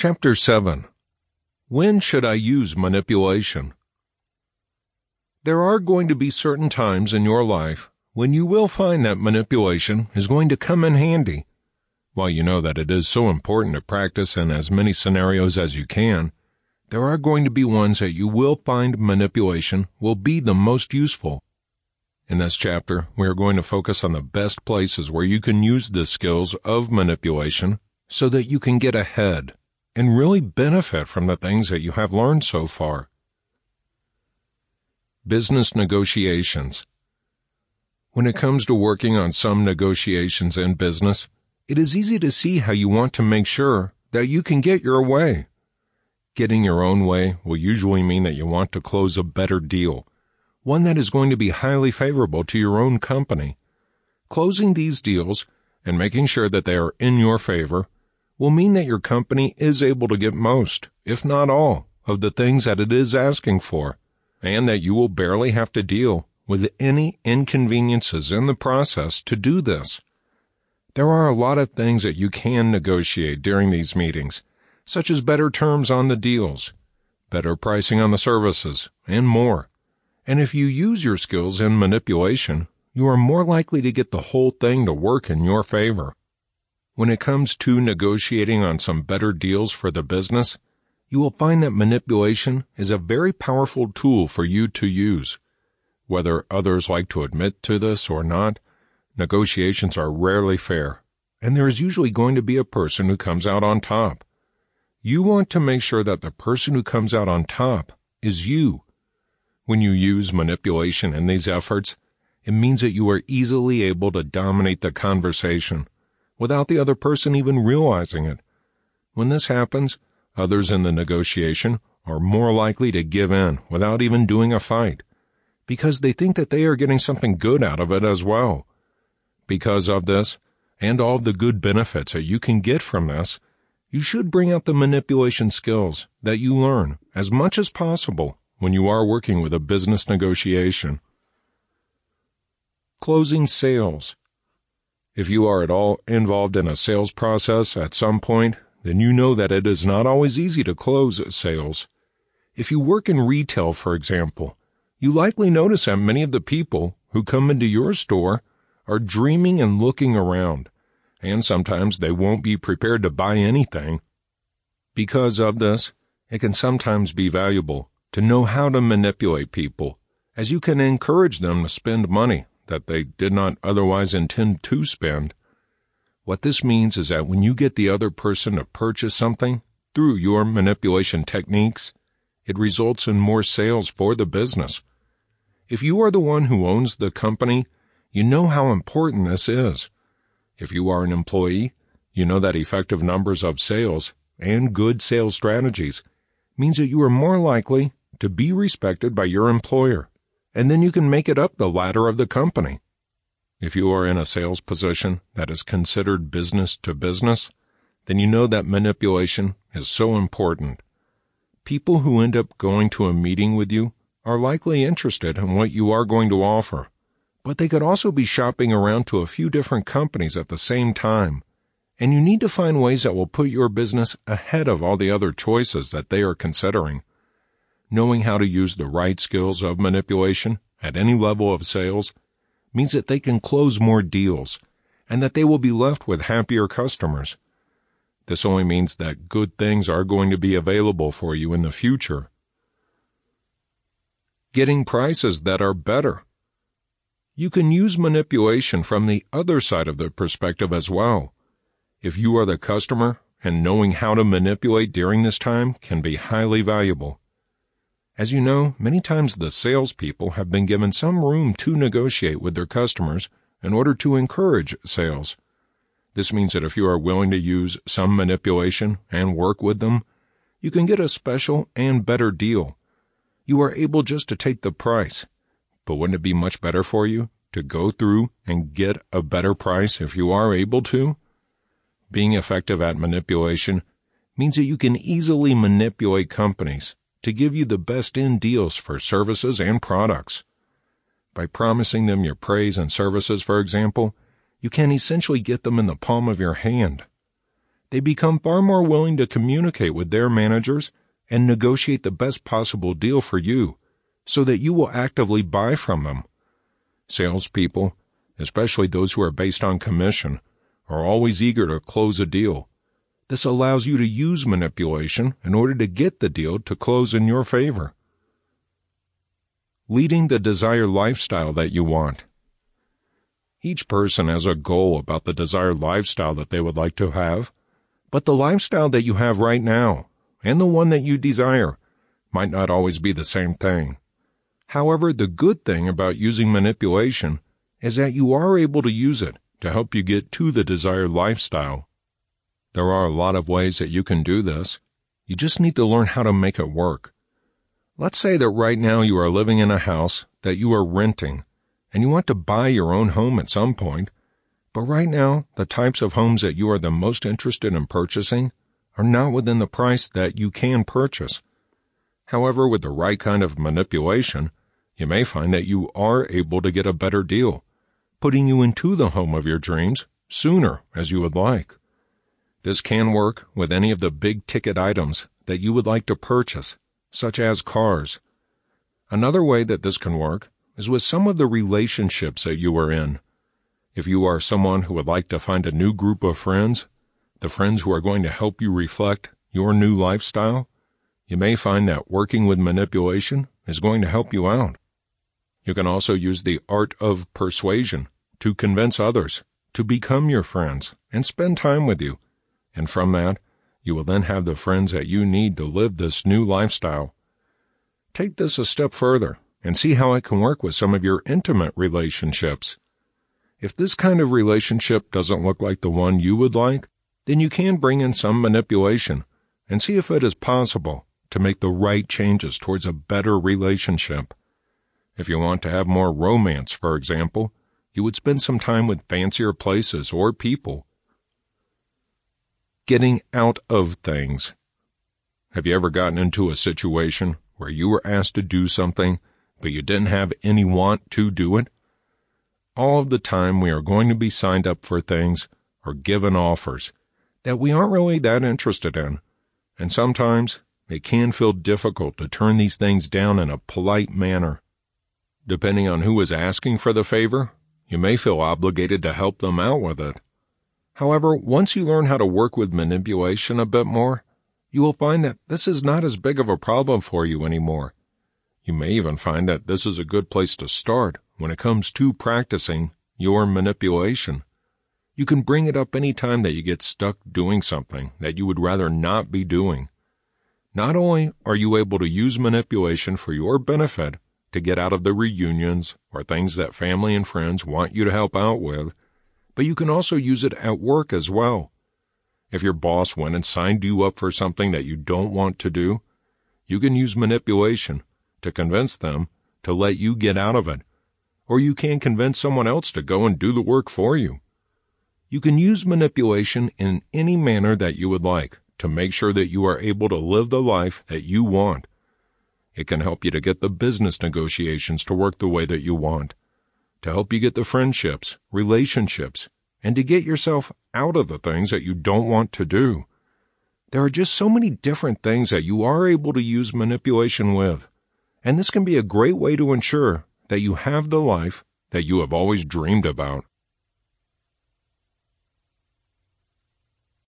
Chapter 7 When should I use manipulation? There are going to be certain times in your life when you will find that manipulation is going to come in handy. While you know that it is so important to practice in as many scenarios as you can, there are going to be ones that you will find manipulation will be the most useful. In this chapter, we are going to focus on the best places where you can use the skills of manipulation so that you can get ahead and really benefit from the things that you have learned so far. Business negotiations. When it comes to working on some negotiations in business, it is easy to see how you want to make sure that you can get your way. Getting your own way will usually mean that you want to close a better deal, one that is going to be highly favorable to your own company. Closing these deals and making sure that they are in your favor will mean that your company is able to get most, if not all, of the things that it is asking for, and that you will barely have to deal with any inconveniences in the process to do this. There are a lot of things that you can negotiate during these meetings, such as better terms on the deals, better pricing on the services, and more. And if you use your skills in manipulation, you are more likely to get the whole thing to work in your favor. When it comes to negotiating on some better deals for the business, you will find that manipulation is a very powerful tool for you to use. Whether others like to admit to this or not, Negotiations are rarely fair, and there is usually going to be a person who comes out on top. You want to make sure that the person who comes out on top is you. When you use manipulation in these efforts, it means that you are easily able to dominate the conversation without the other person even realizing it. When this happens, others in the negotiation are more likely to give in without even doing a fight because they think that they are getting something good out of it as well. Because of this, and all the good benefits that you can get from this, you should bring out the manipulation skills that you learn as much as possible when you are working with a business negotiation. Closing sales. If you are at all involved in a sales process at some point, then you know that it is not always easy to close sales. If you work in retail, for example, you likely notice that many of the people who come into your store are dreaming and looking around, and sometimes they won't be prepared to buy anything. Because of this, it can sometimes be valuable to know how to manipulate people, as you can encourage them to spend money that they did not otherwise intend to spend. What this means is that when you get the other person to purchase something through your manipulation techniques, it results in more sales for the business. If you are the one who owns the company you know how important this is. If you are an employee, you know that effective numbers of sales and good sales strategies means that you are more likely to be respected by your employer, and then you can make it up the ladder of the company. If you are in a sales position that is considered business to business, then you know that manipulation is so important. People who end up going to a meeting with you are likely interested in what you are going to offer but they could also be shopping around to a few different companies at the same time. And you need to find ways that will put your business ahead of all the other choices that they are considering. Knowing how to use the right skills of manipulation at any level of sales means that they can close more deals and that they will be left with happier customers. This only means that good things are going to be available for you in the future. Getting prices that are better. You can use manipulation from the other side of the perspective as well. If you are the customer and knowing how to manipulate during this time can be highly valuable. As you know, many times the salespeople have been given some room to negotiate with their customers in order to encourage sales. This means that if you are willing to use some manipulation and work with them, you can get a special and better deal. You are able just to take the price but wouldn't it be much better for you to go through and get a better price if you are able to? Being effective at manipulation means that you can easily manipulate companies to give you the best in deals for services and products. By promising them your praise and services, for example, you can essentially get them in the palm of your hand. they become far more willing to communicate with their managers and negotiate the best possible deal for you so that you will actively buy from them. Salespeople, especially those who are based on commission, are always eager to close a deal. This allows you to use manipulation in order to get the deal to close in your favor. Leading the desired lifestyle that you want. Each person has a goal about the desired lifestyle that they would like to have, but the lifestyle that you have right now and the one that you desire might not always be the same thing. However, the good thing about using manipulation is that you are able to use it to help you get to the desired lifestyle. There are a lot of ways that you can do this. You just need to learn how to make it work. Let's say that right now you are living in a house that you are renting and you want to buy your own home at some point, but right now the types of homes that you are the most interested in purchasing are not within the price that you can purchase. However, with the right kind of manipulation, you may find that you are able to get a better deal, putting you into the home of your dreams sooner as you would like. This can work with any of the big ticket items that you would like to purchase, such as cars. Another way that this can work is with some of the relationships that you are in. If you are someone who would like to find a new group of friends, the friends who are going to help you reflect your new lifestyle, you may find that working with manipulation is going to help you out. You can also use the art of persuasion to convince others to become your friends and spend time with you. And from that, you will then have the friends that you need to live this new lifestyle. Take this a step further and see how it can work with some of your intimate relationships. If this kind of relationship doesn't look like the one you would like, then you can bring in some manipulation and see if it is possible to make the right changes towards a better relationship. If you want to have more romance, for example, you would spend some time with fancier places or people. Getting out of things. Have you ever gotten into a situation where you were asked to do something but you didn't have any want to do it? All of the time we are going to be signed up for things or given offers that we aren't really that interested in. And sometimes it can feel difficult to turn these things down in a polite manner. Depending on who is asking for the favor, you may feel obligated to help them out with it. However, once you learn how to work with manipulation a bit more, you will find that this is not as big of a problem for you anymore. You may even find that this is a good place to start when it comes to practicing your manipulation. You can bring it up any time that you get stuck doing something that you would rather not be doing. Not only are you able to use manipulation for your benefit to get out of the reunions or things that family and friends want you to help out with, but you can also use it at work as well. If your boss went and signed you up for something that you don't want to do, you can use manipulation to convince them to let you get out of it, or you can convince someone else to go and do the work for you. You can use manipulation in any manner that you would like to make sure that you are able to live the life that you want. It can help you to get the business negotiations to work the way that you want, to help you get the friendships, relationships, and to get yourself out of the things that you don't want to do. There are just so many different things that you are able to use manipulation with. And this can be a great way to ensure that you have the life that you have always dreamed about.